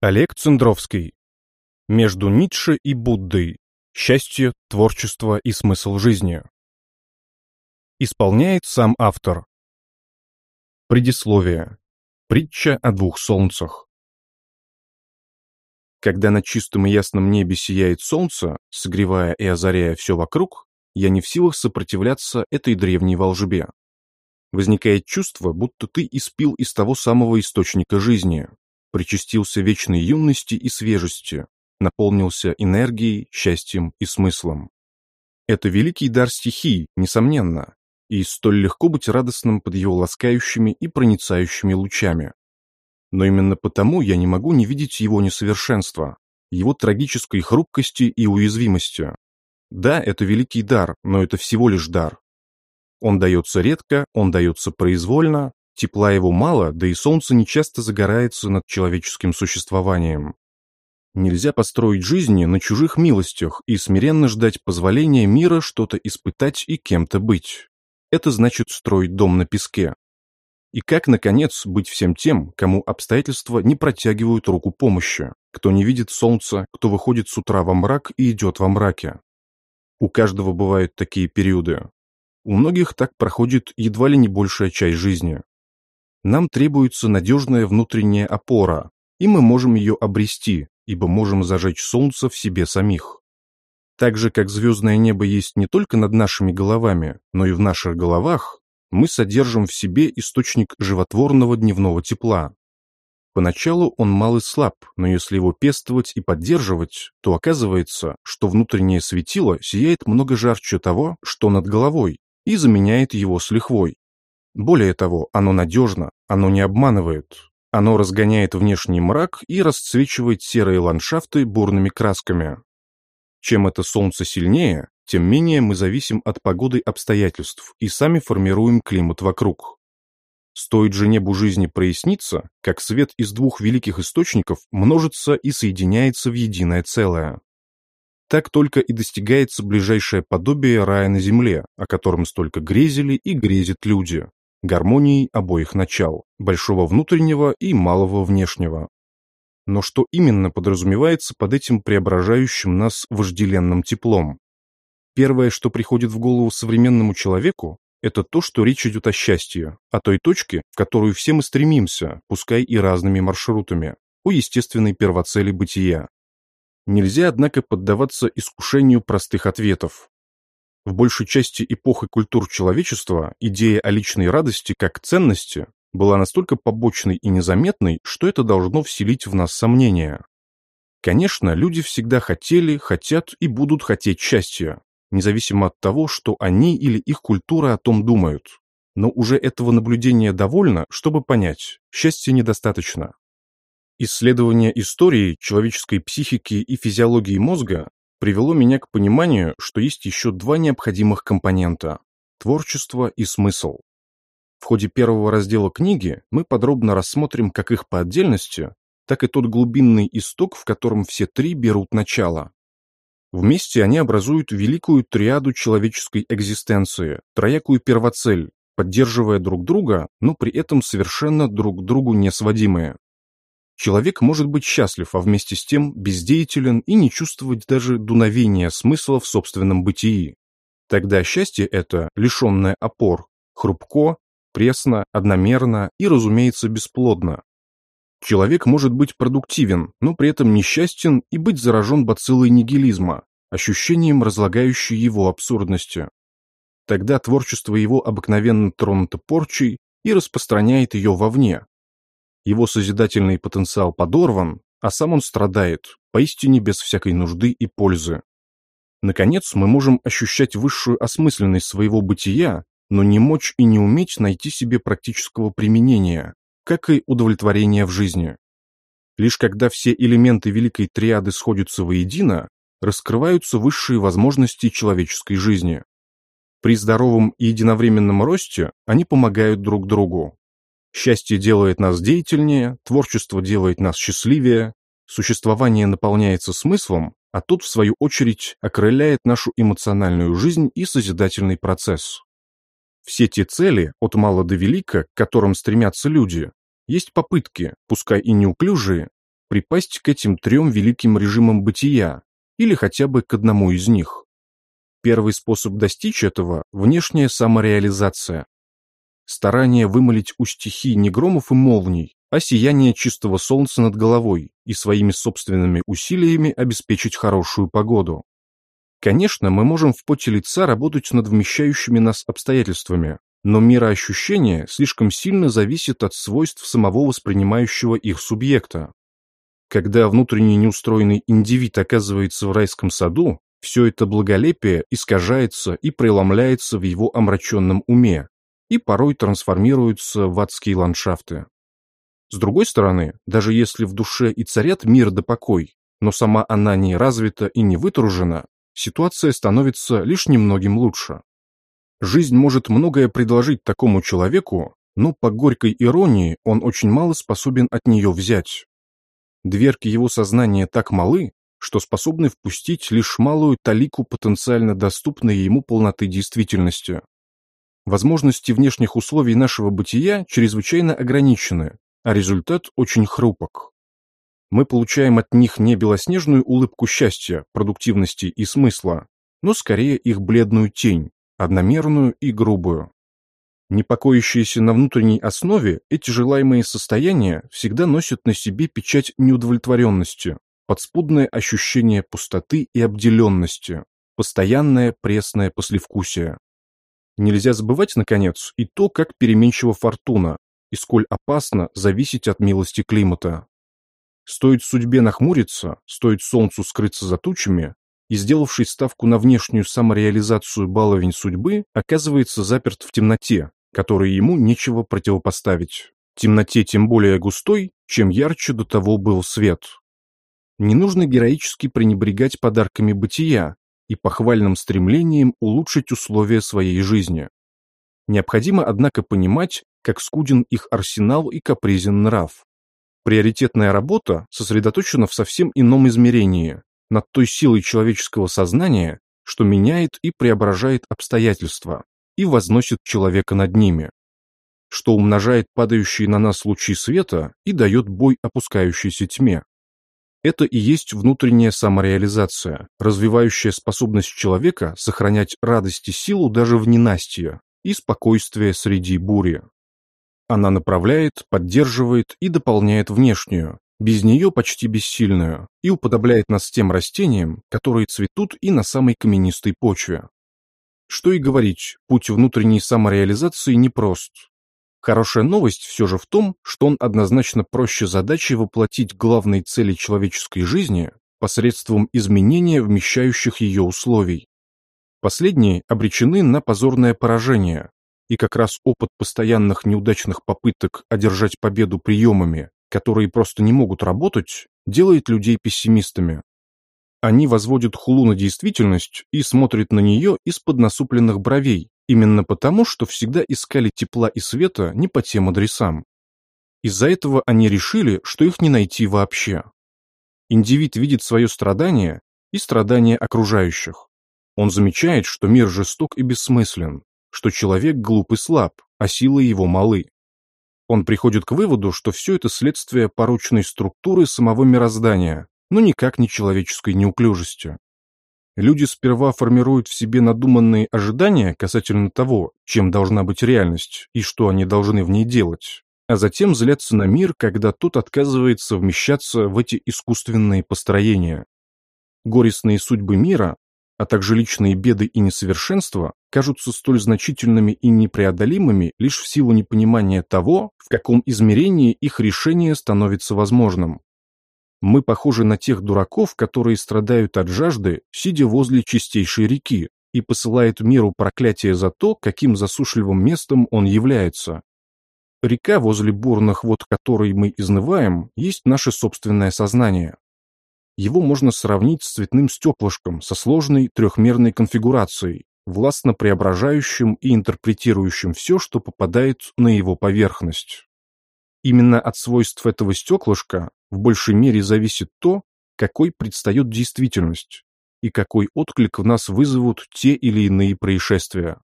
Олег Цендровский. Между Ницше и Буддой. Счастье, творчество и смысл жизни. Исполняет сам автор. Предисловие. Притча о двух солнцах. Когда на чистом и ясном небе сияет солнце, согревая и озаряя все вокруг, я не в силах сопротивляться этой древней волжбе. Возникает чувство, будто ты испил из того самого источника жизни, причастился вечной юности и свежести, наполнился энергией, счастьем и смыслом. Это великий дар стихий, несомненно, и столь легко быть радостным под его ласкающими и проницающими лучами. Но именно потому я не могу не видеть его несовершенства, его трагической хрупкости и уязвимости. Да, это великий дар, но это всего лишь дар. Он дается редко, он дается произвольно, Тепла его мало, да и солнце нечасто загорается над человеческим существованием. Нельзя построить жизни на чужих милостях и смиренно ждать позволения мира что-то испытать и кем-то быть. Это значит строить дом на песке. И как, наконец, быть всем тем, кому обстоятельства не протягивают руку помощи, кто не видит солнца, кто выходит с утра во мрак и идет во мраке? У каждого бывают такие периоды. У многих так проходит едва ли не большая часть жизни. Нам требуется надежная внутренняя опора, и мы можем ее обрести, ибо можем зажечь солнце в себе самих. Так же, как звездное небо есть не только над нашими головами, но и в наших головах, мы содержим в себе источник животворного дневного тепла. Поначалу он мал и слаб, но если его пестовать и поддерживать, то оказывается, что внутреннее светило сияет много жарче того, что над головой, и заменяет его с лихвой. Более того, оно надежно, оно не обманывает. Оно разгоняет внешний мрак и расцвечивает серые ландшафты бурными красками. Чем это солнце сильнее, тем менее мы зависим от погоды обстоятельств и сами формируем климат вокруг. Стоит же небу жизни проясниться, как свет из двух великих источников множится и соединяется в единое целое. Так только и достигается ближайшее подобие рая на земле, о котором столько грезили и грезят люди гармонией обоих начал, большого внутреннего и малого внешнего. Но что именно подразумевается под этим преображающим нас вожделенным теплом? Первое, что приходит в голову современному человеку, это то, что речь идет о счастье, о той точке, в которую все мы стремимся, пускай и разными маршрутами, о естественной первоцели бытия. Нельзя, однако, поддаваться искушению простых ответов, в большей части эпох и культур человечества идея о личной радости как ценности была настолько побочной и незаметной, что это должно вселить в нас сомнения. Конечно, люди всегда хотели, хотят и будут хотеть счастья, независимо от того, что они или их культура о том думают. Но уже этого наблюдения довольно, чтобы понять, счастья недостаточно. Исследование истории человеческой психики и физиологии мозга привело меня к пониманию, что есть еще два необходимых компонента – творчество и смысл. В ходе первого раздела книги мы подробно рассмотрим как их по отдельности, так и тот глубинный исток, в котором все три берут начало. Вместе они образуют великую триаду человеческой экзистенции, троякую первоцель, поддерживая друг друга, но при этом совершенно друг другу не сводимые. Человек может быть счастлив, а вместе с тем бездеятелен и не чувствовать даже дуновения смысла в собственном бытии. Тогда счастье это, лишенное опор, хрупко, пресно, одномерно и, разумеется, бесплодно. Человек может быть продуктивен, но при этом несчастен и быть заражен бациллой нигилизма, ощущением разлагающей его абсурдности. Тогда творчество его обыкновенно тронуто порчей и распространяет ее вовне, его созидательный потенциал подорван, а сам он страдает, поистине без всякой нужды и пользы. Наконец, мы можем ощущать высшую осмысленность своего бытия, но не мочь и не уметь найти себе практического применения, как и удовлетворения в жизни. Лишь когда все элементы великой триады сходятся воедино, раскрываются высшие возможности человеческой жизни. При здоровом и единовременном росте они помогают друг другу, Счастье делает нас деятельнее, творчество делает нас счастливее, существование наполняется смыслом, а тут, в свою очередь, окрыляет нашу эмоциональную жизнь и созидательный процесс. Все те цели, от мала до велика, к которым стремятся люди, есть попытки, пускай и неуклюжие, припасть к этим трем великим режимам бытия или хотя бы к одному из них. Первый способ достичь этого – внешняя самореализация. Старание вымолить у стихий не громов и молний, а сияние чистого солнца над головой и своими собственными усилиями обеспечить хорошую погоду. Конечно, мы можем в поте лица работать над вмещающими нас обстоятельствами, но мироощущение слишком сильно зависит от свойств самого воспринимающего их субъекта. Когда внутренне неустроенный индивид оказывается в райском саду, все это благолепие искажается и преломляется в его омраченном уме и порой трансформируется в адские ландшафты. С другой стороны, даже если в душе и царят мир да покой, но сама она не развита и не вытружена, ситуация становится лишь немногим лучше. Жизнь может многое предложить такому человеку, но по горькой иронии он очень мало способен от нее взять. Дверки его сознания так малы, что способны впустить лишь малую талику потенциально доступной ему полноты действительности. Возможности внешних условий нашего бытия чрезвычайно ограничены, а результат очень хрупок. Мы получаем от них не белоснежную улыбку счастья, продуктивности и смысла, но скорее их бледную тень, одномерную и грубую. Не покоящиеся на внутренней основе, эти желаемые состояния всегда носят на себе печать неудовлетворенности, подспудное ощущение пустоты и обделенности, постоянное пресное послевкусие. Нельзя забывать, наконец, и то, как переменчива фортуна, и сколь опасно зависеть от милости климата. Стоит судьбе нахмуриться, стоит солнцу скрыться за тучами, и сделавший ставку на внешнюю самореализацию баловень судьбы оказывается заперт в темноте, которой ему нечего противопоставить. Темноте тем более густой, чем ярче до того был свет. Не нужно героически пренебрегать подарками бытия и похвальным стремлением улучшить условия своей жизни. Необходимо, однако, понимать, как скуден их арсенал и капризен нрав. Приоритетная работа сосредоточена в совсем ином измерении, над той силой человеческого сознания, что меняет и преображает обстоятельства и возносит человека над ними, что умножает падающие на нас лучи света и дает бой опускающейся тьме. Это и есть внутренняя самореализация, развивающая способность человека сохранять радость и силу даже в ненастье и спокойствие среди бури. Она направляет, поддерживает и дополняет внешнюю, без нее почти бессильную, и уподобляет нас тем растениям, которые цветут и на самой каменистой почве. Что и говорить, путь внутренней самореализации непрост. Хорошая новость все же в том, что он однозначно проще задачи воплотить главные цели человеческой жизни посредством изменения вмещающих ее условий. Последние обречены на позорное поражение, и как раз опыт постоянных неудачных попыток одержать победу приемами, которые просто не могут работать, делает людей пессимистами. Они возводят хулу на действительность и смотрят на нее из-под насупленных бровей, именно потому, что всегда искали тепла и света не по тем адресам. Из-за этого они решили, что их не найти вообще. Индивид видит свое страдание и страдания окружающих. Он замечает, что мир жесток и бессмыслен, что человек глуп и слаб, а силы его малы. Он приходит к выводу, что все это следствие порочной структуры самого мироздания, но никак не человеческой неуклюжести. Люди сперва формируют в себе надуманные ожидания касательно того, чем должна быть реальность и что они должны в ней делать, а затем злятся на мир, когда тот отказывается вмещаться в эти искусственные построения. Горестные судьбы мира а также личные беды и несовершенства кажутся столь значительными и непреодолимыми лишь в силу непонимания того, в каком измерении их решение становится возможным. Мы похожи на тех дураков, которые страдают от жажды, сидя возле чистейшей реки, и посылают миру проклятие за то, каким засушливым местом он является. Река, возле бурных вод которой мы изнываем, есть наше собственное сознание. Его можно сравнить с цветным стеклышком со сложной трехмерной конфигурацией, властно преображающим и интерпретирующим все, что попадает на его поверхность. Именно от свойств этого стеклышка в большей мере зависит то, какой предстает действительность и какой отклик в нас вызовут те или иные происшествия.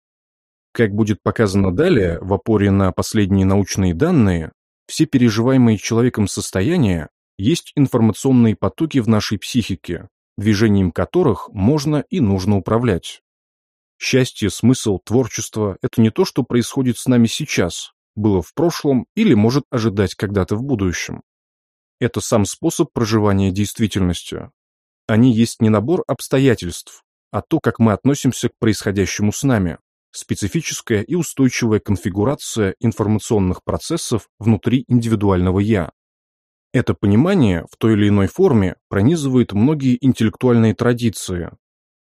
Как будет показано далее, в опоре на последние научные данные, все переживаемые человеком состояния есть информационные потоки в нашей психике, движением которых можно и нужно управлять. Счастье, смысл, творчество – это не то, что происходит с нами сейчас, было в прошлом или может ожидать когда-то в будущем. Это сам способ проживания действительности. Они есть не набор обстоятельств, а то, как мы относимся к происходящему с нами, специфическая и устойчивая конфигурация информационных процессов внутри индивидуального «я». Это понимание в той или иной форме пронизывает многие интеллектуальные традиции,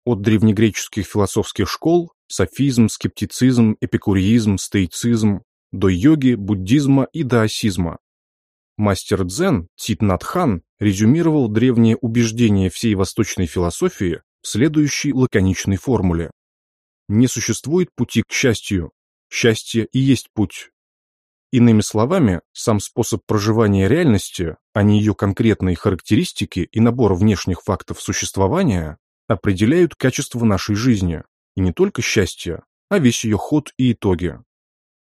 от древнегреческих философских школ, софизм, скептицизм, эпикуризм, стоицизм, до йоги, буддизма и даосизма. Мастер дзен Тит Натхан резюмировал древние убеждения всей восточной философии в следующей лаконичной формуле. Не существует пути к счастью. Счастье и есть путь. Иными словами, сам способ проживания реальности, а не ее конкретные характеристики и набор внешних фактов существования, определяют качество нашей жизни, и не только счастье, а весь ее ход и итоги.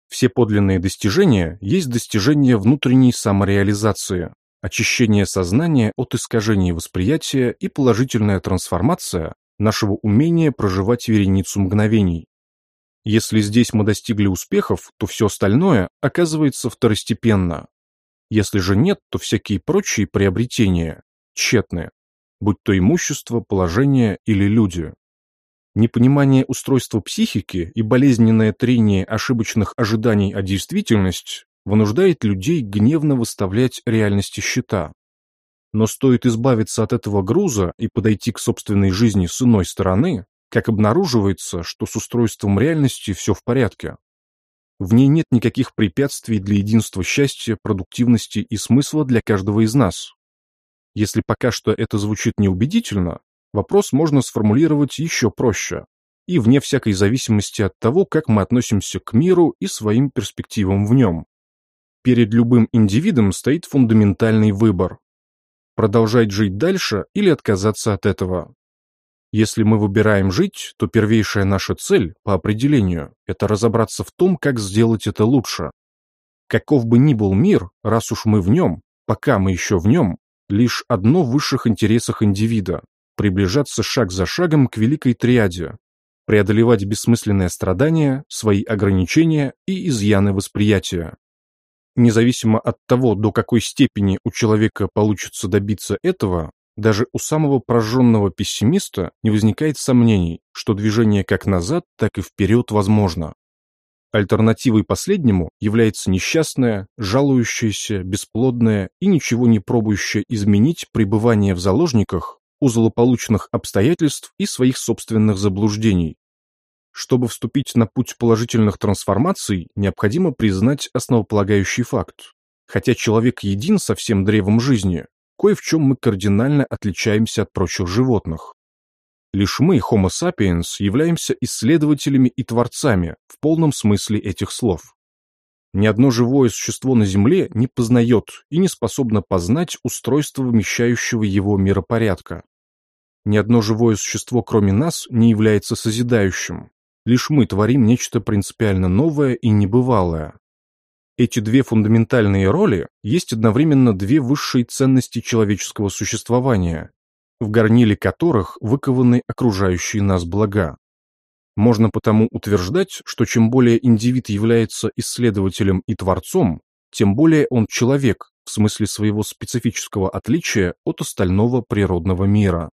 Все подлинные достижения есть достижения внутренней самореализации, очищение сознания от искажений восприятия и положительная трансформация нашего умения проживать вереницу мгновений. Если здесь мы достигли успехов, то все остальное оказывается второстепенно. Если же нет, то всякие прочие приобретения тщетны, будь то имущество, положение или люди. Непонимание устройства психики и болезненное трение ошибочных ожиданий о действительность вынуждает людей гневно выставлять реальности счета. Но стоит избавиться от этого груза и подойти к собственной жизни с иной стороны, как обнаруживается, что с устройством реальности все в порядке. В ней нет никаких препятствий для единства счастья, продуктивности и смысла для каждого из нас. Если пока что это звучит неубедительно, Вопрос можно сформулировать еще проще и вне всякой зависимости от того, как мы относимся к миру и своим перспективам в нем. Перед любым индивидом стоит фундаментальный выбор – продолжать жить дальше или отказаться от этого. Если мы выбираем жить, то первейшая наша цель, по определению, это разобраться в том, как сделать это лучше. Каков бы ни был мир, раз уж мы в нем, пока мы еще в нем, лишь одно в высших интересах индивида приближаться шаг за шагом к великой триаде, преодолевать бессмысленные страдания, свои ограничения и изъяны восприятия. Независимо от того, до какой степени у человека получится добиться этого, даже у самого прожженного пессимиста не возникает сомнений, что движение как назад, так и вперед возможно. Альтернативой последнему является несчастное, жалующееся, бесплодное и ничего не пробующее изменить пребывание в заложниках у злополучных обстоятельств и своих собственных заблуждений. Чтобы вступить на путь положительных трансформаций, необходимо признать основополагающий факт. Хотя человек един со всем древом жизни, кое в чем мы кардинально отличаемся от прочих животных. Лишь мы, Homo sapiens, являемся исследователями и творцами в полном смысле этих слов. Ни одно живое существо на Земле не познает и не способно познать устройство вмещающего его миропорядка. Ни одно живое существо, кроме нас, не является созидающим. Лишь мы творим нечто принципиально новое и небывалое. Эти две фундаментальные роли есть одновременно две высшие ценности человеческого существования, в горниле которых выкованы окружающие нас блага. Можно потому утверждать, что чем более индивид является исследователем и творцом, тем более он человек в смысле своего специфического отличия от остального природного мира.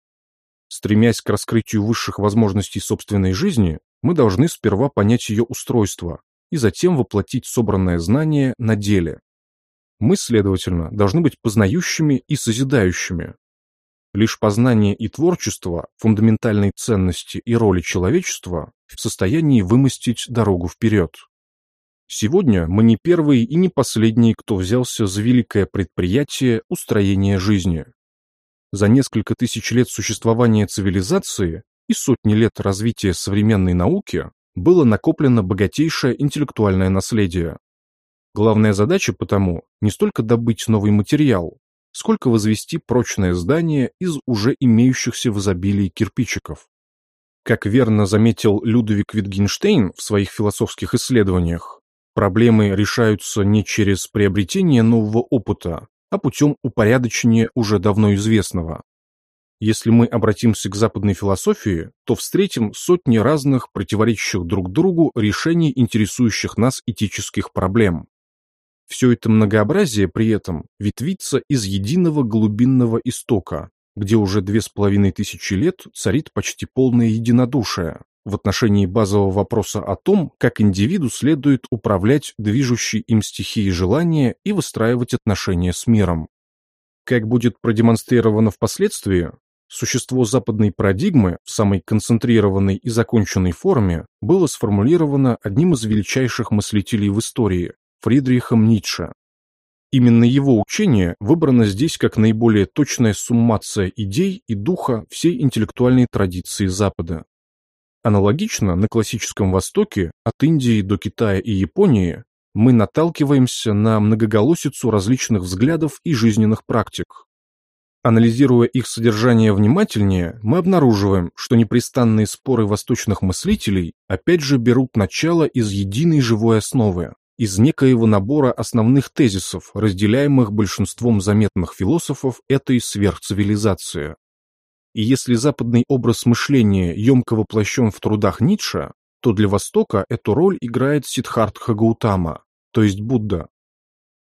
Стремясь к раскрытию высших возможностей собственной жизни, мы должны сперва понять ее устройство и затем воплотить собранное знание на деле. Мы, следовательно, должны быть познающими и созидающими. Лишь познание и творчество, фундаментальной ценности и роли человечества в состоянии вымостить дорогу вперед. Сегодня мы не первые и не последние, кто взялся за великое предприятие устроения жизни. За несколько тысяч лет существования цивилизации и сотни лет развития современной науки было накоплено богатейшее интеллектуальное наследие. Главная задача потому не столько добыть новый материал, сколько возвести прочное здание из уже имеющихся в изобилии кирпичиков. Как верно заметил Людвиг Витгенштейн в своих философских исследованиях, проблемы решаются не через приобретение нового опыта, а путем упорядочения уже давно известного. Если мы обратимся к западной философии, то встретим сотни разных противоречащих друг другу решений интересующих нас этических проблем. Все это многообразие при этом ветвится из единого глубинного истока, где уже две с половиной тысячи лет царит почти полное единодушие в отношении базового вопроса о том, как индивиду следует управлять движущей им стихией желания и выстраивать отношения с миром. Как будет продемонстрировано впоследствии, Существо западной парадигмы в самой концентрированной и законченной форме было сформулировано одним из величайших мыслителей в истории – Фридрихом Ницше. Именно его учение выбрано здесь как наиболее точная суммация идей и духа всей интеллектуальной традиции Запада. Аналогично на классическом Востоке, от Индии до Китая и Японии, мы наталкиваемся на многоголосицу различных взглядов и жизненных практик, Анализируя их содержание внимательнее, мы обнаруживаем, что непрестанные споры восточных мыслителей опять же берут начало из единой живой основы, из некоего набора основных тезисов, разделяемых большинством заметных философов этой сверхцивилизации. И если западный образ мышления емко воплощен в трудах Ницше, то для Востока эту роль играет Сиддхартха Гаутама, то есть Будда.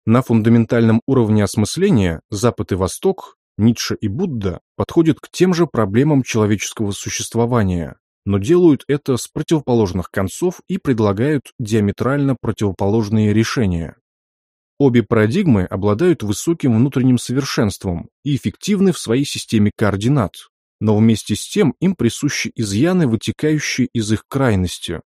На фундаментальном уровне осмысления Запад и Восток Ницше и Будда подходят к тем же проблемам человеческого существования, но делают это с противоположных концов и предлагают диаметрально противоположные решения. Обе парадигмы обладают высоким внутренним совершенством и эффективны в своей системе координат, но вместе с тем им присущи изъяны, вытекающие из их крайности.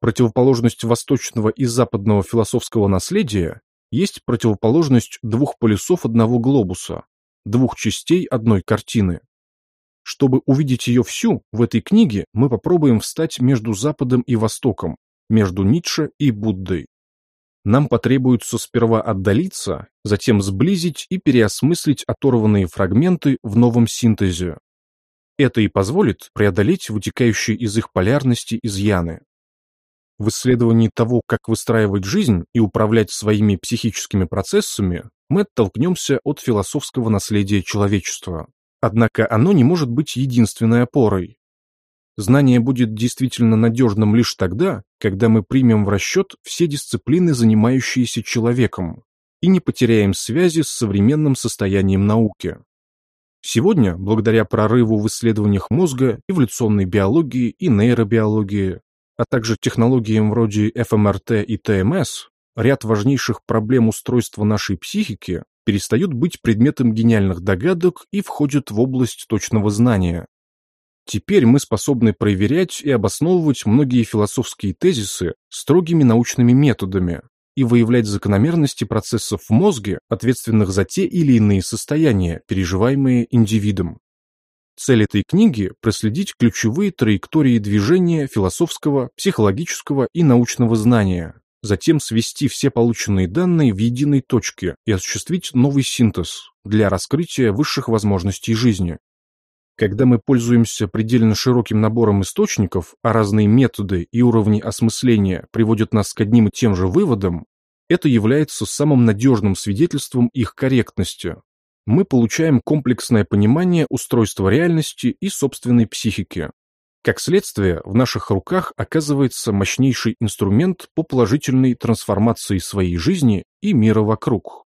Противоположность восточного и западного философского наследия есть противоположность двух полюсов одного глобуса, двух частей одной картины. Чтобы увидеть ее всю, в этой книге мы попробуем встать между Западом и Востоком, между Ницше и Буддой. Нам потребуется сперва отдалиться, затем сблизить и переосмыслить оторванные фрагменты в новом синтезе. Это и позволит преодолеть вытекающие из их полярности изъяны. В исследовании того, как выстраивать жизнь и управлять своими психическими процессами, мы оттолкнемся от философского наследия человечества. Однако оно не может быть единственной опорой. Знание будет действительно надежным лишь тогда, когда мы примем в расчет все дисциплины, занимающиеся человеком, и не потеряем связи с современным состоянием науки. Сегодня, благодаря прорыву в исследованиях мозга, эволюционной биологии и нейробиологии, а также технологиям вроде ФМРТ и ТМС, ряд важнейших проблем устройства нашей психики перестают быть предметом гениальных догадок и входят в область точного знания. Теперь мы способны проверять и обосновывать многие философские тезисы строгими научными методами и выявлять закономерности процессов в мозге, ответственных за те или иные состояния, переживаемые индивидом. Цель этой книги – проследить ключевые траектории движения философского, психологического и научного знания, затем свести все полученные данные в единой точке и осуществить новый синтез для раскрытия высших возможностей жизни. Когда мы пользуемся предельно широким набором источников, а разные методы и уровни осмысления приводят нас к одним и тем же выводам, это является самым надежным свидетельством их корректности. Мы получаем комплексное понимание устройства реальности и собственной психики, как следствие, в наших руках оказывается мощнейший инструмент по положительной трансформации своей жизни и мира вокруг.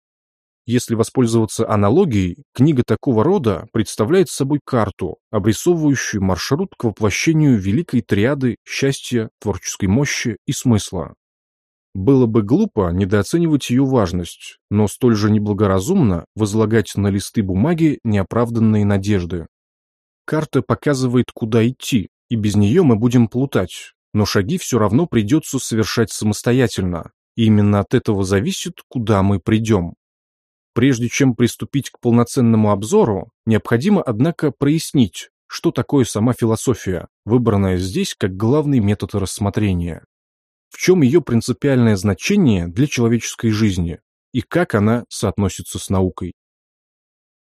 Если воспользоваться аналогией, книга такого рода представляет собой карту, обрисовывающую маршрут к воплощению великой триады счастья, творческой мощи и смысла. Было бы глупо недооценивать ее важность, но столь же неблагоразумно возлагать на листы бумаги неоправданные надежды. Карта показывает, куда идти, и без нее мы будем плутать, но шаги все равно придется совершать самостоятельно, и именно от этого зависит, куда мы придем. Прежде чем приступить к полноценному обзору, необходимо, однако, прояснить, что такое сама философия, выбранная здесь как главный метод рассмотрения. В чем ее принципиальное значение для человеческой жизни и как она соотносится с наукой.